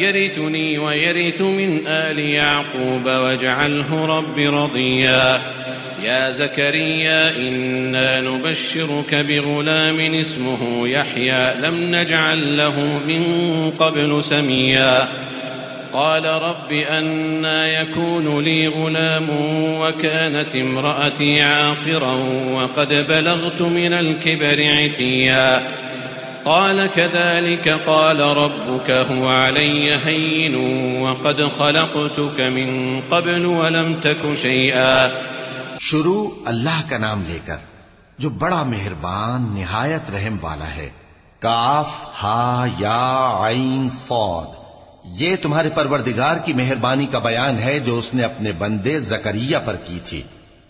يرثني ويرث من آل يعقوب واجعله رب رضيا. يا زكريا، إنا نبشرك بغلام اسمه يحيى. لم نجعل له من قبل سميا. قال رب، أنا يكون لي غلام وكانت امرأتي عاقرا وقد بلغت من الكبر عتيا. قال كذلك قال ربك هو علي هين وقد خلقتك من قبل ولم تك شيئا. شروع اللہ کا نام لے کر، جو بڑا مہربان، نہایت رحم والا ہے۔ کاف، ہا، یا، عین، صاد۔ یہ تمہارے پروردگار کی مہربانی کا بیان ہے جو اس نے اپنے بندے زکریہ پر کی تھی۔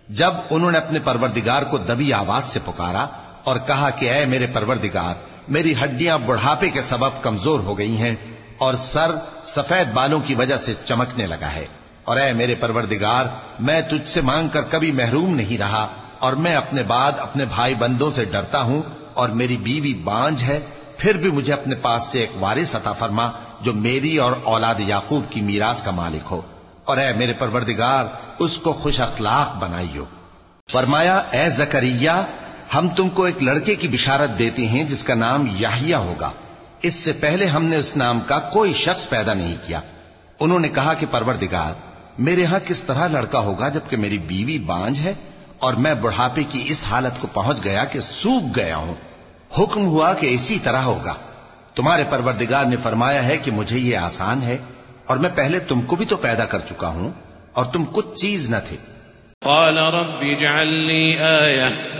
جب انہوں نے اپنے پروردگار کو دبی آواز سے پکارا اور کہا کہ، اے میرے پروردگار میری ہڈیاں بڑھاپے کے سبب کمزور ہو گئی ہیں اور سر سفید بالوں کی وجہ سے چمکنے لگا ہے۔ اور اے میرے پروردگار، میں تجھ سے مانگ کر کبھی محروم نہیں رہا اور میں اپنے بعد اپنے بھائی بندوں سے ڈرتا ہوں اور میری بیوی بانج ہے، پھر بھی مجھے اپنے پاس سے ایک وارث عطا فرما جو میری اور اولاد یعقوب کی میراث کا مالک ہو۔ اور اے میرے پروردگار، اس کو خوش اخلاق بنائیو۔ فرمایا، اے زکریہ ہم تم کو ایک لڑکے کی بشارت دیتے ہیں جس کا نام یاہیا ہوگا۔ اس سے پہلے ہم نے اس نام کا کوئی شخص پیدا نہیں کیا۔ انہوں نے کہا کہ پروردگار، میرے ہاں کس طرح لڑکا ہوگا جبکہ میری بیوی بانج ہے اور میں بڑھاپے کی اس حالت کو پہنچ گیا کہ سوکھ گیا ہوں۔ حکم ہوا کہ اسی طرح ہوگا۔ تمہارے پروردگار نے فرمایا ہے کہ مجھے یہ آسان ہے اور میں پہلے تم کو بھی تو پیدا کر چکا ہوں اور تم کچھ چیز نہ تھے۔ قال رب اجعل لي آية۔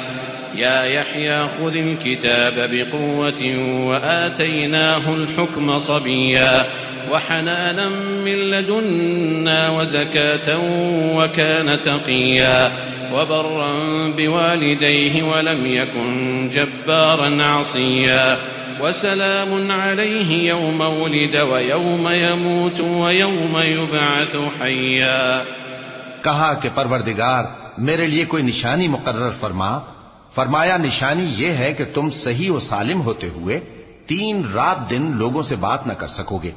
يا يحيى خذ الكتاب بقوة وآتيناه الحكم صبيا وحنانا من لدنا وزكاة وكان تقيا وبرا بوالديه ولم يكن جبارا عصيا وسلام عليه يوم ولد ويوم يموت ويوم يبعث حيا کہا کہ پروردگار، میرے لیے کوئی نشانی مقرر فرما فرمایا، نشانی یہ ہے کہ تم صحیح و سالم ہوتے ہوئے تین رات دن لوگوں سے بات نہ کر سکو گے۔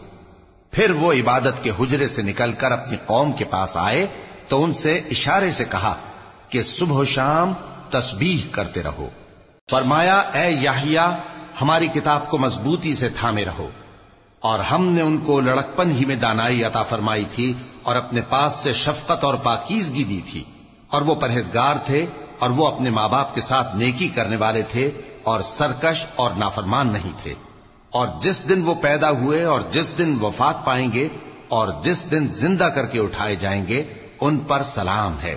پھر وہ عبادت کے حجرے سے نکل کر اپنی قوم کے پاس آئے تو ان سے اشارے سے کہا کہ صبح و شام تسبیح کرتے رہو۔ فرمایا، اے یاہیا ہماری کتاب کو مضبوطی سے تھامے رہو۔ اور ہم نے ان کو لڑکپن ہی میں دانائی عطا فرمائی تھی اور اپنے پاس سے شفقت اور پاکیزگی دی تھی۔ اور وہ پرہیزگار تھے اور وہ اپنے ماں باپ کے ساتھ نیکی کرنے والے تھے اور سرکش اور نافرمان نہیں تھے۔ اور جس دن وہ پیدا ہوئے اور جس دن وفات پائیں گے اور جس دن زندہ کر کے اٹھائے جائیں گے، ان پر سلام ہے۔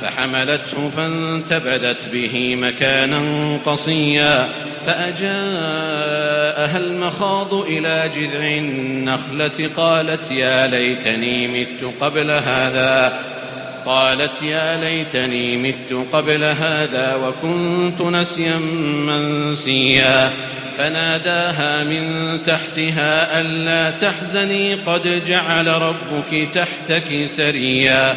فحملته فانتبذت به مكانا قصيا فأجاءها المخاض إلى جذع النخلة قالت يا ليتني مت قبل هذا قالت يا ليتني مت قبل هذا وكنت نسيا منسيا فناداها من تحتها ألا تحزني قد جعل ربك تحتك سريا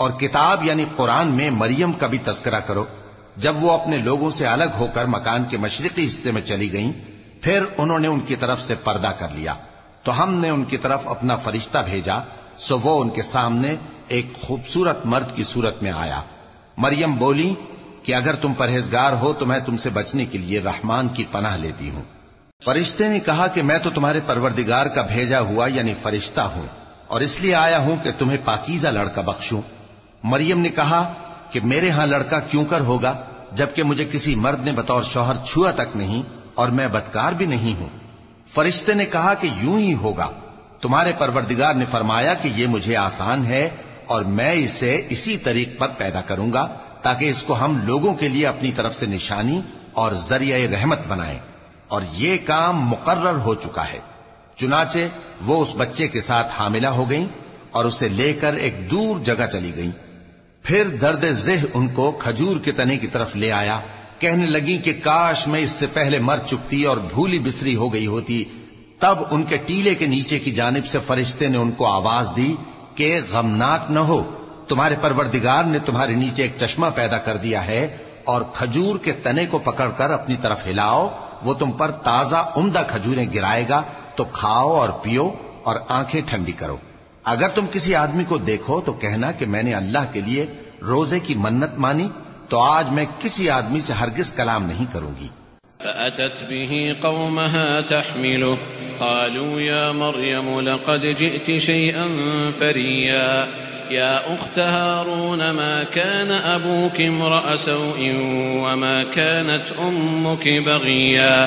اور کتاب یعنی قرآن میں مریم کا بھی تذکرہ کرو۔ جب وہ اپنے لوگوں سے الگ ہو کر مکان کے مشرقی حصے میں چلی گئیں، پھر انہوں نے ان کی طرف سے پردہ کر لیا۔ تو ہم نے ان کی طرف اپنا فرشتہ بھیجا، سو وہ ان کے سامنے ایک خوبصورت مرد کی صورت میں آیا۔ مریم بولی، کہ اگر تم پرہیزگار ہو تو میں تم سے بچنے کے لیے رحمان کی پناہ لیتی ہوں۔ فرشتے نے کہا کہ میں تو تمہارے پروردگار کا بھیجا ہوا یعنی فرشتہ ہوں، اور اس لیے آیا ہوں کہ تمہیں پاکیزہ لڑکا بخشوں۔ مریم نے کہا کہ میرے ہاں لڑکا کیوں کر ہوگا جبکہ مجھے کسی مرد نے بطور شوہر چھوا تک نہیں اور میں بدکار بھی نہیں ہوں۔ فرشتے نے کہا کہ یوں ہی ہوگا۔ تمہارے پروردگار نے فرمایا کہ یہ مجھے آسان ہے اور میں اسے اسی طریق پر پیدا کروں گا تاکہ اس کو ہم لوگوں کے لیے اپنی طرف سے نشانی اور ذریعہ رحمت بنائیں۔ اور یہ کام مقرر ہو چکا ہے۔ چنانچہ وہ اس بچے کے ساتھ حاملہ ہو گئیں اور اسے لے کر ایک دور جگہ چلی گئیں۔ پھر درد ذہ ان کو کھجور کے تنے کی طرف لے آیا۔ کہنے لگی کہ کاش میں اس سے پہلے مر چکتی اور بھولی بسری ہو گئی ہوتی۔ تب ان کے ٹیلے کے نیچے کی جانب سے فرشتے نے ان کو آواز دی کہ غمناک نہ ہو، تمہارے پروردگار نے تمہارے نیچے ایک چشمہ پیدا کر دیا ہے اور کھجور کے تنے کو پکڑ کر اپنی طرف ہلاؤ۔ وہ تم پر تازہ عمدہ کھجوریں گرائے گا، تو کھاؤ اور پیو اور آنکھیں ٹھنڈی کرو۔ اگر تم کسی آدمی کو دیکھو تو کہنا کہ میں نے اللہ کے لیے روزے کی منت مانی، تو آج میں کسی آدمی سے ہرگز کلام نہیں کروں گی۔ فأتت به قومها تحمله، قالوا يا مريم لقد جئت شيئا فريا، يا أخت هارون ما كان أبوك امرأ سوء وما كانت أمك بغيا؟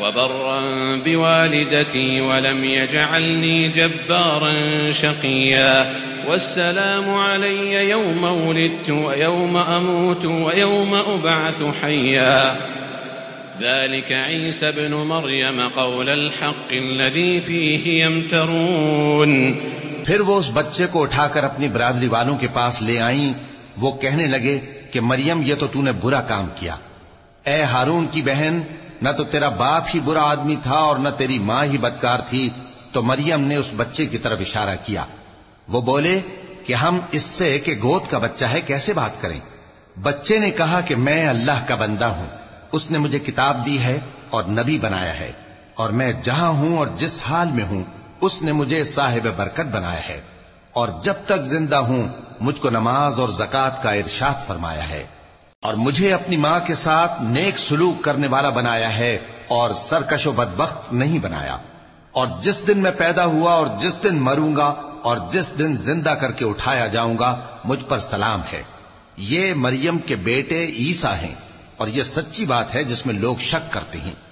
وبرا بوالدتي ولم يجعلني جبارا شقيا. والسلام علي يوم ولدت ويوم أموت ويوم أبعث حيا. ذلك عيسى بن مريم قول الحق الذي فيه يمترون. پھر وہ اس بچے کو اٹھا کر اپنی برادری والوں کے پاس لے آئیں۔ وہ کہنے لگے کہ مریم یہ تو نے برا کام کیا۔ اے ہارون کی بہن نہ تو تیرا باپ ہی برا آدمی تھا اور نہ تیری ماں ہی بدکار تھی، تو مریم نے اس بچے کی طرف اشارہ کیا۔ وہ بولے کہ ہم اس سے کہ گود کا بچہ ہے، کیسے بات کریں؟ بچے نے کہا کہ میں اللہ کا بندہ ہوں۔ اس نے مجھے کتاب دی ہے اور نبی بنایا ہے، اور میں جہاں ہوں اور جس حال میں ہوں، اس نے مجھے صاحب برکت بنایا ہے۔ اور جب تک زندہ ہوں، مجھ کو نماز اور زکات کا ارشاد فرمایا ہے۔ اور مجھے اپنی ماں کے ساتھ نیک سلوک کرنے والا بنایا ہے اور سرکش و بدبخت نہیں بنایا۔ اور جس دن میں پیدا ہوا اور جس دن مروں گا اور جس دن زندہ کر کے اٹھایا جاؤں گا، مجھ پر سلام ہے۔ یہ مریم کے بیٹے عیسیٰ ہیں اور یہ سچی بات ہے جس میں لوگ شک کرتے ہیں۔